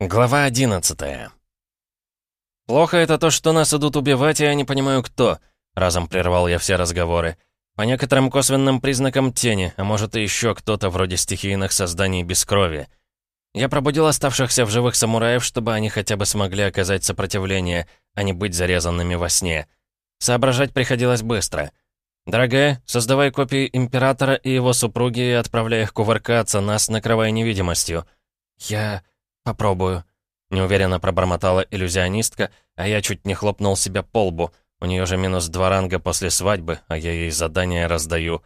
Глава 11 «Плохо это то, что нас идут убивать, и я не понимаю, кто», — разом прервал я все разговоры. «По некоторым косвенным признакам тени, а может и еще кто-то вроде стихийных созданий без крови. Я пробудил оставшихся в живых самураев, чтобы они хотя бы смогли оказать сопротивление, а не быть зарезанными во сне. Соображать приходилось быстро. «Дорогая, создавай копии Императора и его супруги и отправляй их кувыркаться, нас накрывая невидимостью». «Я...» «Попробую», — неуверенно пробормотала иллюзионистка, а я чуть не хлопнул себя по лбу. У нее же минус два ранга после свадьбы, а я ей задание раздаю.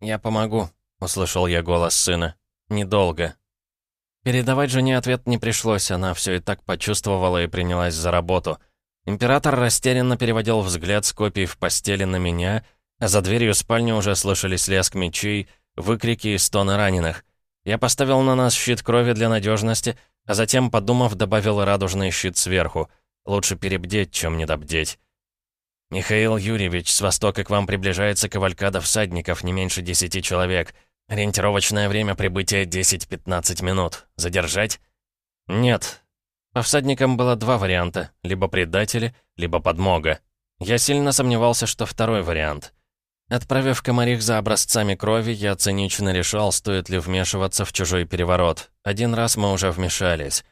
«Я помогу», — услышал я голос сына. «Недолго». Передавать жене ответ не пришлось, она все и так почувствовала и принялась за работу. Император растерянно переводил взгляд с копий в постели на меня, а за дверью спальни уже слышались лязг мечей, выкрики и стоны раненых. Я поставил на нас щит крови для надежности, а затем, подумав, добавил радужный щит сверху. Лучше перебдеть, чем недобдеть. «Михаил Юрьевич, с востока к вам приближается кавалькада всадников, не меньше десяти человек. Ориентировочное время прибытия 10-15 минут. Задержать?» «Нет». По всадникам было два варианта. Либо предатели, либо подмога. Я сильно сомневался, что второй вариант. Отправив комарих за образцами крови, я цинично решал, стоит ли вмешиваться в чужой переворот. Один раз мы уже вмешались.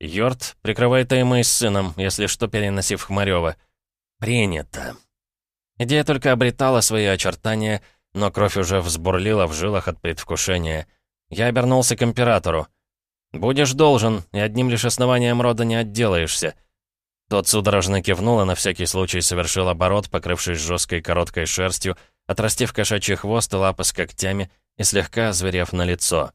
«Йорд, прикрывай Таймэй с сыном, если что, переносив Хмарёва». «Принято». Идея только обретала свои очертания, но кровь уже взбурлила в жилах от предвкушения. Я обернулся к императору. «Будешь должен, и одним лишь основанием рода не отделаешься». Тот судорожно кивнул и на всякий случай совершил оборот, покрывшись жесткой короткой шерстью, отрастив кошачий хвост и лапы с когтями и слегка озверев на лицо.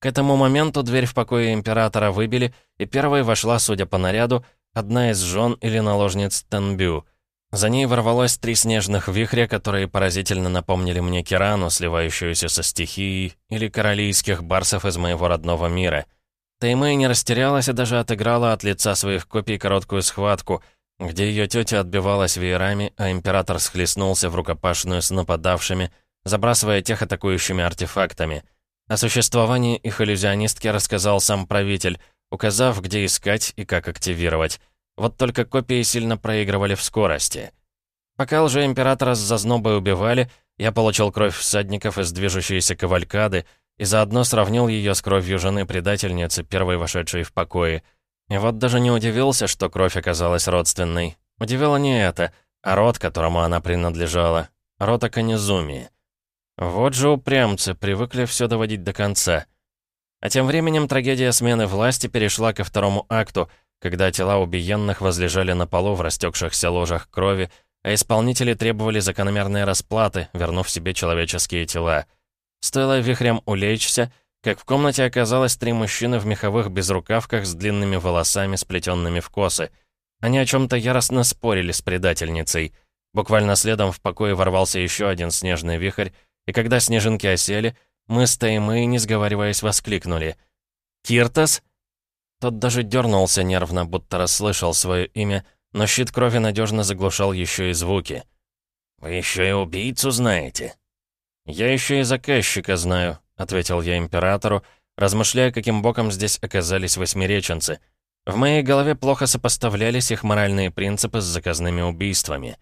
К этому моменту дверь в покое императора выбили, и первой вошла, судя по наряду, одна из жен или наложниц Тенбю. За ней ворвалось три снежных вихря, которые поразительно напомнили мне Кирану, сливающуюся со стихией, или королийских барсов из моего родного мира. Таймэй не растерялась и даже отыграла от лица своих копий короткую схватку — где ее тетя отбивалась веерами, а император схлестнулся в рукопашную с нападавшими, забрасывая тех атакующими артефактами. О существовании их иллюзионистки рассказал сам правитель, указав, где искать и как активировать. Вот только копии сильно проигрывали в скорости. Пока лже-императора с зазнобой убивали, я получил кровь всадников из движущейся кавалькады и заодно сравнил ее с кровью жены-предательницы, первой вошедшей в покое — и вот даже не удивился, что кровь оказалась родственной. Удивило не это, а род, которому она принадлежала. Род Аканизуми. Вот же упрямцы, привыкли все доводить до конца. А тем временем трагедия смены власти перешла ко второму акту, когда тела убиенных возлежали на полу в растекшихся ложах крови, а исполнители требовали закономерной расплаты, вернув себе человеческие тела. Стоило вихрем улечься, как в комнате оказалось три мужчины в меховых безрукавках с длинными волосами, сплетенными в косы. Они о чем-то яростно спорили с предательницей. Буквально следом в покое ворвался еще один снежный вихрь, и когда снежинки осели, мы с Таймы, не сговариваясь, воскликнули. «Киртас?» Тот даже дернулся нервно, будто расслышал свое имя, но щит крови надежно заглушал еще и звуки. «Вы еще и убийцу знаете?» «Я еще и заказчика знаю», — ответил я императору, размышляя, каким боком здесь оказались восьмиреченцы. В моей голове плохо сопоставлялись их моральные принципы с заказными убийствами.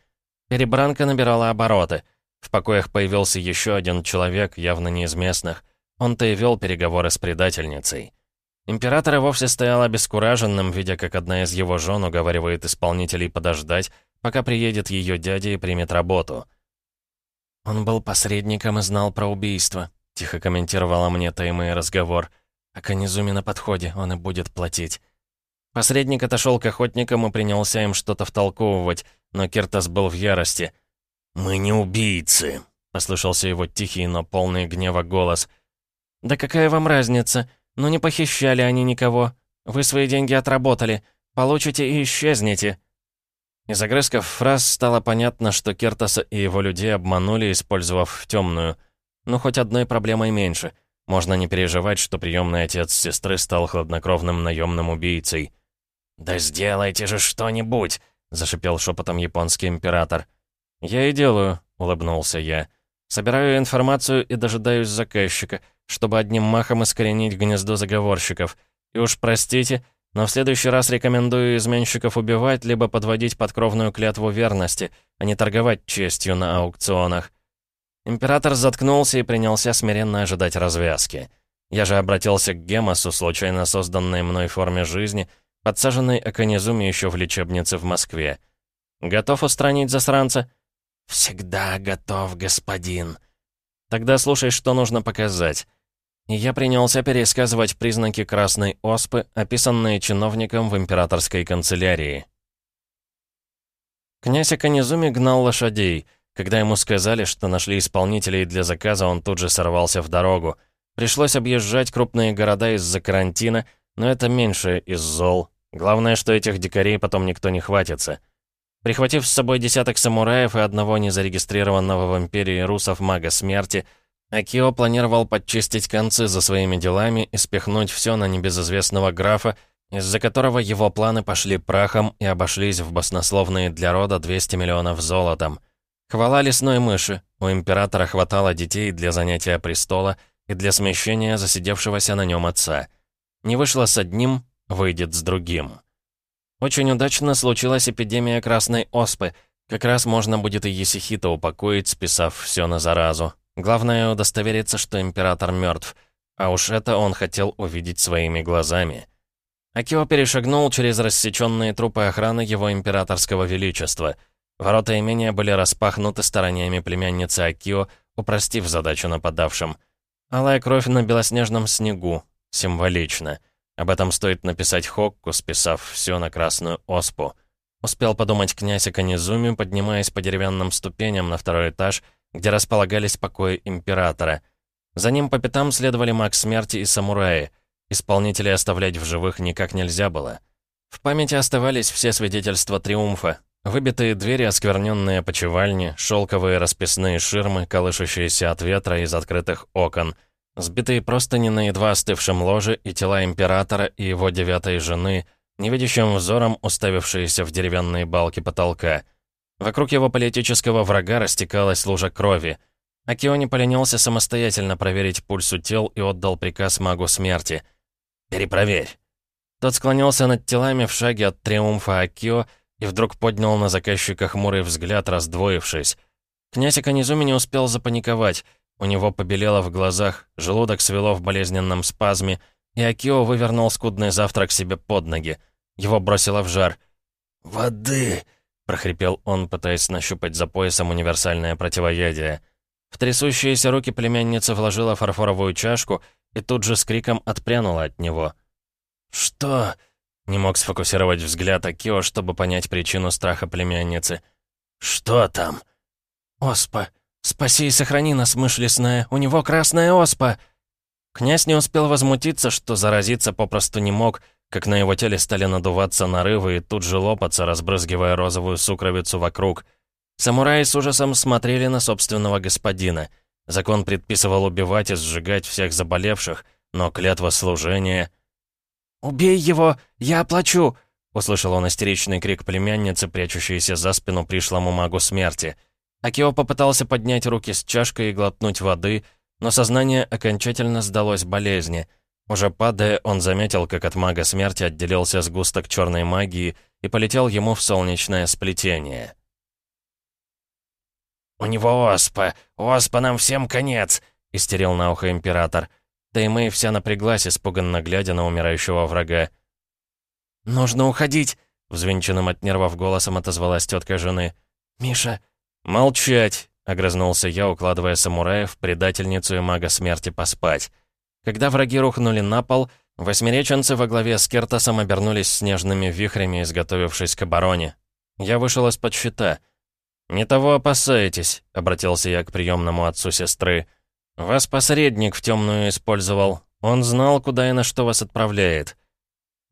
Перебранка набирала обороты. В покоях появился еще один человек, явно не из местных. Он-то и вел переговоры с предательницей. Император и вовсе стоял обескураженным, видя, как одна из его жен уговаривает исполнителей подождать, пока приедет ее дядя и примет работу. Он был посредником и знал про убийство. — тихо комментировала мне Таймэй разговор. «А Канизуми на подходе, он и будет платить». Посредник отошел к охотникам и принялся им что-то втолковывать, но Киртас был в ярости. «Мы не убийцы», — послышался его тихий, но полный гнева голос. «Да какая вам разница? Ну не похищали они никого. Вы свои деньги отработали. Получите и исчезнете». Из огрызков фраз стало понятно, что Киртаса и его людей обманули, использовав в темную — ну, хоть одной проблемой меньше. Можно не переживать, что приемный отец сестры стал хладнокровным наемным убийцей. «Да сделайте же что-нибудь!» — зашипел шепотом японский император. «Я и делаю», — улыбнулся я. «Собираю информацию и дожидаюсь заказчика, чтобы одним махом искоренить гнездо заговорщиков. И уж простите, Но в следующий раз рекомендую изменщиков убивать, либо подводить под кровную клятву верности, а не торговать честью на аукционах. Император заткнулся и принялся смиренно ожидать развязки. Я же обратился к Гемосу, случайно созданной мной форме жизни, подсаженной Аконизуми еще в лечебнице в Москве. «Готов устранить засранца?» «Всегда готов, господин». «Тогда слушай, что нужно показать». Я принялся пересказывать признаки красной оспы, описанные чиновником в императорской канцелярии. Князь Аканизуми гнал лошадей. Когда ему сказали, что нашли исполнителей для заказа, он тут же сорвался в дорогу. Пришлось объезжать крупные города из-за карантина, но это меньше из зол. Главное, что этих дикарей потом никто не хватится. Прихватив с собой десяток самураев и одного незарегистрированного в империи русов мага смерти, Акио планировал подчистить концы за своими делами и спихнуть все на небезызвестного графа, из-за которого его планы пошли прахом и обошлись в баснословные для рода 200 миллионов золотом. Хвала лесной мыши, у императора хватало детей для занятия престола и для смещения засидевшегося на нем отца. Не вышло с одним, выйдет с другим. Очень удачно случилась эпидемия красной оспы, как раз можно будет и Есихита упокоить, списав все на заразу. Главное удостовериться, что император мертв, а уж это он хотел увидеть своими глазами. Акио перешагнул через рассеченные трупы охраны его императорского величества. Ворота имения были распахнуты стараниями племянницы Акио, упростив задачу нападавшим. Алая кровь на белоснежном снегу. Символично. Об этом стоит написать Хокку, списав все на красную оспу. Успел подумать князь Аканизуми, поднимаясь по деревянным ступеням на второй этаж где располагались покои императора. За ним по пятам следовали маг смерти и самураи. Исполнителей оставлять в живых никак нельзя было. В памяти оставались все свидетельства триумфа. Выбитые двери, оскверненные почевальни, шелковые расписные ширмы, колышущиеся от ветра из открытых окон, сбитые простыни на едва остывшем ложе и тела императора и его девятой жены, невидящим взором уставившиеся в деревянные балки потолка — Вокруг его политического врага растекалась лужа крови. Акио не поленился самостоятельно проверить пульс у тел и отдал приказ магу смерти. «Перепроверь». Тот склонился над телами в шаге от триумфа Акио и вдруг поднял на заказчика хмурый взгляд, раздвоившись. Князь Аканизуми не успел запаниковать. У него побелело в глазах, желудок свело в болезненном спазме, и Акио вывернул скудный завтрак себе под ноги. Его бросило в жар. «Воды!» — прохрипел он, пытаясь нащупать за поясом универсальное противоядие. В трясущиеся руки племянница вложила фарфоровую чашку и тут же с криком отпрянула от него. «Что?» — не мог сфокусировать взгляд Акио, чтобы понять причину страха племянницы. «Что там?» «Оспа! Спаси и сохрани нас, мышь лесная! У него красная оспа!» Князь не успел возмутиться, что заразиться попросту не мог, как на его теле стали надуваться нарывы и тут же лопаться, разбрызгивая розовую сукровицу вокруг. Самураи с ужасом смотрели на собственного господина. Закон предписывал убивать и сжигать всех заболевших, но клятва служения... «Убей его! Я оплачу!» — услышал он истеричный крик племянницы, прячущейся за спину пришлому магу смерти. Акио попытался поднять руки с чашкой и глотнуть воды, но сознание окончательно сдалось болезни — уже падая, он заметил, как от мага смерти отделился сгусток черной магии и полетел ему в солнечное сплетение. «У него оспа! Оспа, нам всем конец!» — истерил на ухо император. Да и Мэй вся напряглась, испуганно глядя на умирающего врага. «Нужно уходить!» — взвинченным от нервов голосом отозвалась тетка жены. «Миша!» «Молчать!» — огрызнулся я, укладывая самураев, предательницу и мага смерти поспать. Когда враги рухнули на пол, восьмереченцы во главе с Кертосом обернулись снежными вихрями, изготовившись к обороне. Я вышел из-под щита. «Не того опасаетесь», — обратился я к приемному отцу сестры. «Вас посредник в темную использовал. Он знал, куда и на что вас отправляет».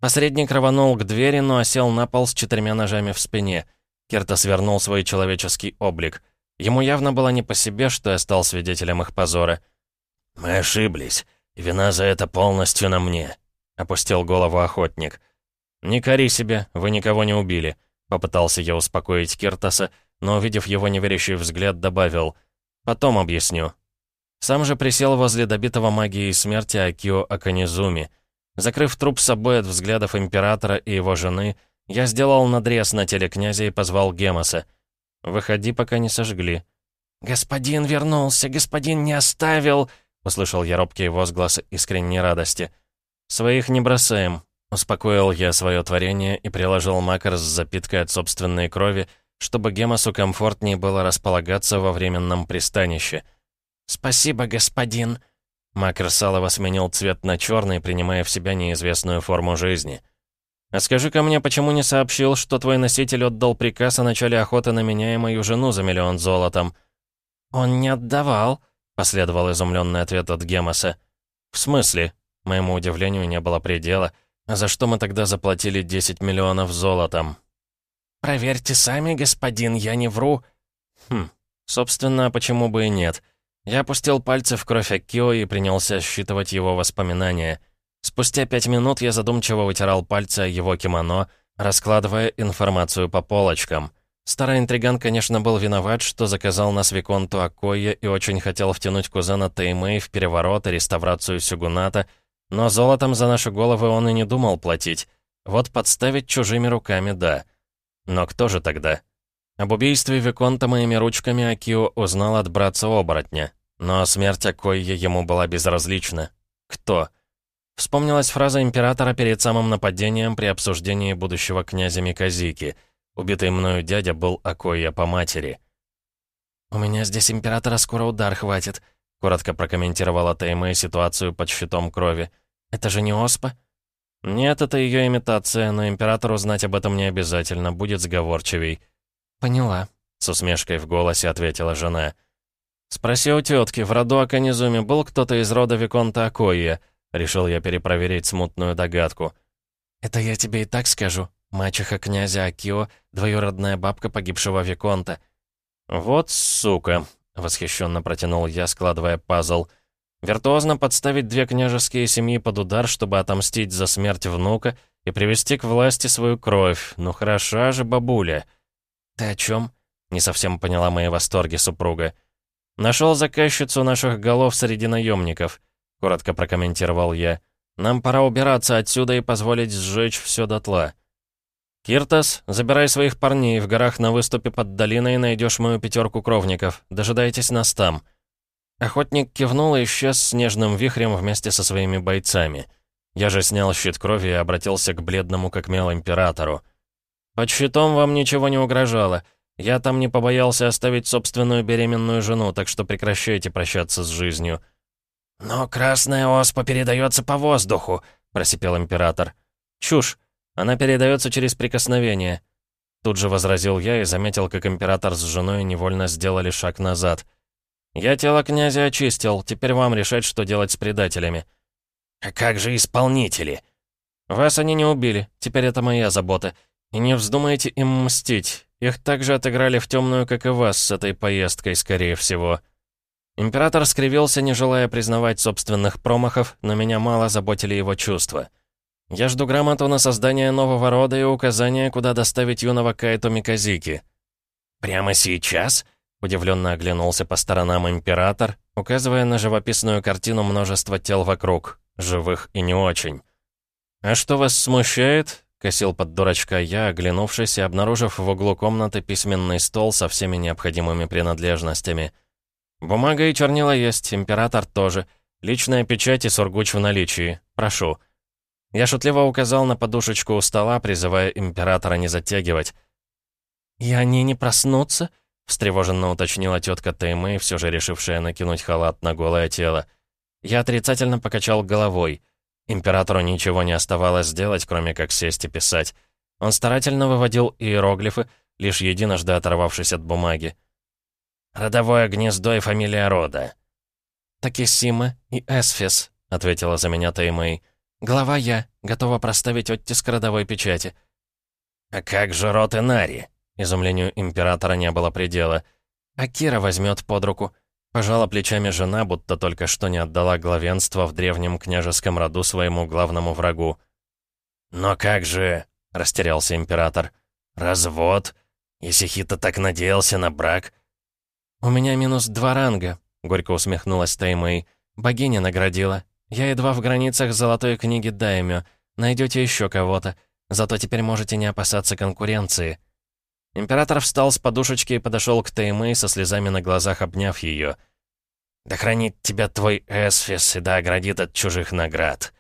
Посредник рванул к двери, но осел на пол с четырьмя ножами в спине. Кертос вернул свой человеческий облик. Ему явно было не по себе, что я стал свидетелем их позора. «Мы ошиблись. «Вина за это полностью на мне», — опустил голову охотник. «Не кори себя, вы никого не убили», — попытался я успокоить Киртаса, но, увидев его неверящий взгляд, добавил «Потом объясню». Сам же присел возле добитого магией смерти Акио Аканизуми. Закрыв труп собой от взглядов императора и его жены, я сделал надрез на теле князя и позвал Гемоса. «Выходи, пока не сожгли». «Господин вернулся, господин не оставил!» — услышал я робкий возглас искренней радости. «Своих не бросаем», — успокоил я свое творение и приложил макар с запиткой от собственной крови, чтобы Гемосу комфортнее было располагаться во временном пристанище. «Спасибо, господин!» Макар Салова сменил цвет на черный, принимая в себя неизвестную форму жизни. «А скажи-ка мне, почему не сообщил, что твой носитель отдал приказ о начале охоты на меня и мою жену за миллион золотом?» «Он не отдавал», — последовал изумленный ответ от Гемоса. «В смысле?» Моему удивлению не было предела. «А за что мы тогда заплатили 10 миллионов золотом?» «Проверьте сами, господин, я не вру». «Хм, собственно, почему бы и нет?» Я опустил пальцы в кровь Акио и принялся считывать его воспоминания. Спустя пять минут я задумчиво вытирал пальцы его кимоно, раскладывая информацию по полочкам. Старый интриган, конечно, был виноват, что заказал нас Виконту Акойя и очень хотел втянуть кузена Теймэй в переворот и реставрацию Сюгуната, но золотом за наши головы он и не думал платить. Вот подставить чужими руками — да. Но кто же тогда? Об убийстве Виконта моими ручками Акио узнал от братца-оборотня. Но смерть Акойя ему была безразлична. Кто? Вспомнилась фраза императора перед самым нападением при обсуждении будущего князя Миказики — Убитый мною дядя был Акоя по матери. «У меня здесь императора скоро удар хватит», — коротко прокомментировала Теймэй ситуацию под щитом крови. «Это же не Оспа?» «Нет, это ее имитация, но императору знать об этом не обязательно, будет сговорчивей». «Поняла», — с усмешкой в голосе ответила жена. «Спроси у тетки, в роду Аканизуме был кто-то из рода Виконта Акоя?» Решил я перепроверить смутную догадку. «Это я тебе и так скажу», Мачеха князя Акио, двоюродная бабка погибшего Виконта. «Вот сука!» — восхищенно протянул я, складывая пазл. «Виртуозно подставить две княжеские семьи под удар, чтобы отомстить за смерть внука и привести к власти свою кровь. Ну хороша же бабуля!» «Ты о чем? не совсем поняла мои восторги супруга. «Нашел заказчицу наших голов среди наемников», — коротко прокомментировал я. «Нам пора убираться отсюда и позволить сжечь все дотла». «Киртас, забирай своих парней, в горах на выступе под долиной найдешь мою пятерку кровников. Дожидайтесь нас там». Охотник кивнул и исчез снежным вихрем вместе со своими бойцами. Я же снял щит крови и обратился к бледному как мел императору. «Под щитом вам ничего не угрожало. Я там не побоялся оставить собственную беременную жену, так что прекращайте прощаться с жизнью». «Но красная оспа передается по воздуху», — просипел император. «Чушь. Она передается через прикосновение». Тут же возразил я и заметил, как император с женой невольно сделали шаг назад. «Я тело князя очистил, теперь вам решать, что делать с предателями». «А как же исполнители?» «Вас они не убили, теперь это моя забота. И не вздумайте им мстить. Их также отыграли в темную, как и вас, с этой поездкой, скорее всего». Император скривился, не желая признавать собственных промахов, но меня мало заботили его чувства. Я жду грамоту на создание нового рода и указания, куда доставить юного Кайто Миказики». «Прямо сейчас?» — удивленно оглянулся по сторонам император, указывая на живописную картину множества тел вокруг, живых и не очень. «А что вас смущает?» — косил под дурачка я, оглянувшись и обнаружив в углу комнаты письменный стол со всеми необходимыми принадлежностями. «Бумага и чернила есть, император тоже. Личная печать и сургуч в наличии. Прошу». Я шутливо указал на подушечку у стола, призывая императора не затягивать. «И они не проснутся?» — встревоженно уточнила тетка Теймэй, все же решившая накинуть халат на голое тело. Я отрицательно покачал головой. Императору ничего не оставалось сделать, кроме как сесть и писать. Он старательно выводил иероглифы, лишь единожды оторвавшись от бумаги. «Родовое гнездо и фамилия рода». «Такисима и Эсфис», — ответила за меня Теймэй. «Глава я, готова проставить оттиск родовой печати». «А как же рот Инари?» Изумлению императора не было предела. «А Кира возьмет под руку». Пожала плечами жена, будто только что не отдала главенство в древнем княжеском роду своему главному врагу. «Но как же...» — растерялся император. «Развод? Исихита так надеялся на брак?» «У меня минус два ранга», — горько усмехнулась Таймэй. «Богиня наградила. Я едва в границах золотой книги Даймё. Найдете еще кого-то. Зато теперь можете не опасаться конкуренции». Император встал с подушечки и подошел к Теймэй со слезами на глазах, обняв ее. «Да хранит тебя твой Эсфис и да оградит от чужих наград».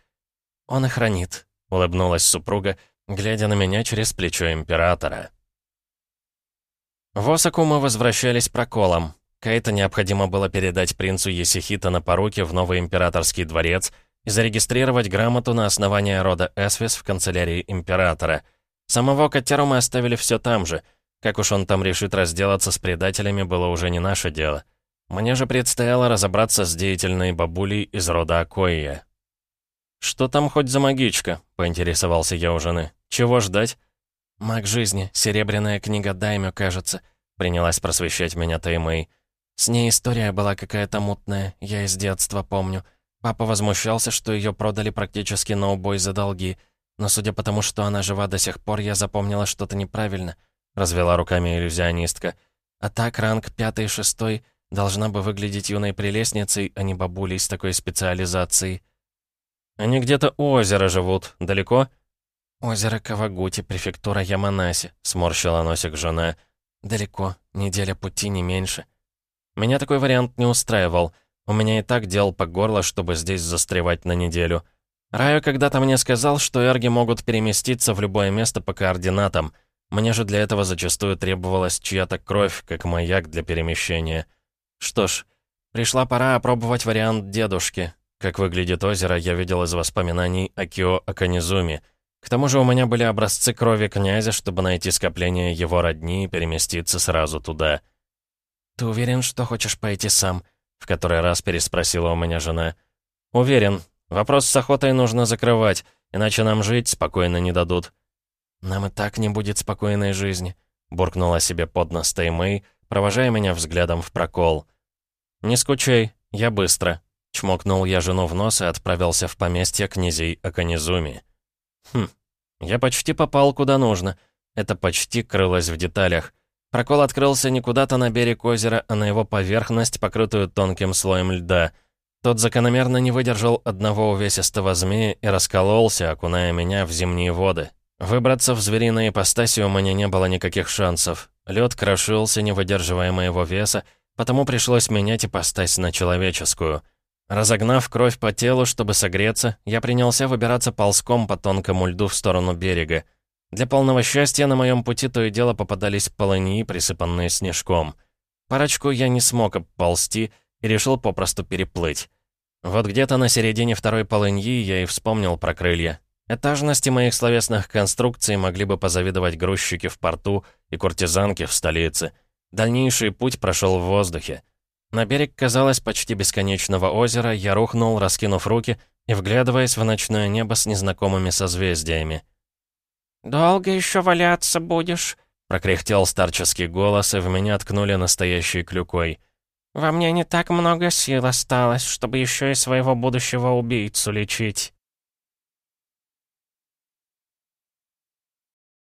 «Он и хранит», — улыбнулась супруга, глядя на меня через плечо императора. В Осаку мы возвращались проколом. Кейта необходимо было передать принцу Есихита на поруки в новый императорский дворец и зарегистрировать грамоту на основание рода Эсвис в канцелярии императора. Самого Катеру мы оставили все там же. Как уж он там решит разделаться с предателями, было уже не наше дело. Мне же предстояло разобраться с деятельной бабулей из рода Акоия. «Что там хоть за магичка?» — поинтересовался я у жены. «Чего ждать?» «Маг жизни, серебряная книга Даймё, кажется», — принялась просвещать меня Таймэй. «С ней история была какая-то мутная, я из детства помню. Папа возмущался, что ее продали практически на убой за долги. Но судя по тому, что она жива до сих пор, я запомнила что-то неправильно», — развела руками иллюзионистка. «А так, ранг пятый и шестой должна бы выглядеть юной прелестницей, а не бабулей с такой специализацией». «Они где-то у озера живут. Далеко?» «Озеро Кавагути, префектура Яманаси», — сморщила носик жена. «Далеко. Неделя пути, не меньше». Меня такой вариант не устраивал. У меня и так дел по горло, чтобы здесь застревать на неделю. Райо когда-то мне сказал, что эрги могут переместиться в любое место по координатам. Мне же для этого зачастую требовалась чья-то кровь, как маяк для перемещения. Что ж, пришла пора опробовать вариант дедушки, как выглядит озеро, я видел из воспоминаний Акио Аканизуми. К тому же у меня были образцы крови князя, чтобы найти скопление его родни и переместиться сразу туда. «Ты уверен, что хочешь пойти сам?» — в который раз переспросила у меня жена. «Уверен. Вопрос с охотой нужно закрывать, иначе нам жить спокойно не дадут». «Нам и так не будет спокойной жизни», — буркнула себе под нос Теймэй, провожая меня взглядом в прокол. «Не скучай, я быстро», Чмокнул я жену в нос и отправился в поместье князей Аканизуми. Хм, я почти попал куда нужно. Это почти крылось в деталях. Прокол открылся не куда-то на берег озера, а на его поверхность, покрытую тонким слоем льда. Тот закономерно не выдержал одного увесистого змея и раскололся, окуная меня в зимние воды. Выбраться в звериной ипостаси у меня не было никаких шансов. Лед крошился, не выдерживая моего веса, потому пришлось менять ипостась на человеческую — Разогнав кровь по телу, чтобы согреться, я принялся выбираться ползком по тонкому льду в сторону берега. Для полного счастья на моем пути то и дело попадались полыньи, присыпанные снежком. Парочку я не смог обползти и решил попросту переплыть. Вот где-то на середине второй полыньи я и вспомнил про крылья. Этажности моих словесных конструкций могли бы позавидовать грузчики в порту и куртизанки в столице. Дальнейший путь прошел в воздухе. На берег, казалось, почти бесконечного озера я рухнул, раскинув руки и вглядываясь в ночное небо с незнакомыми созвездиями. «Долго еще валяться будешь?» — прокряхтел старческий голос, и в меня ткнули настоящей клюкой. «Во мне не так много сил осталось, чтобы еще и своего будущего убийцу лечить».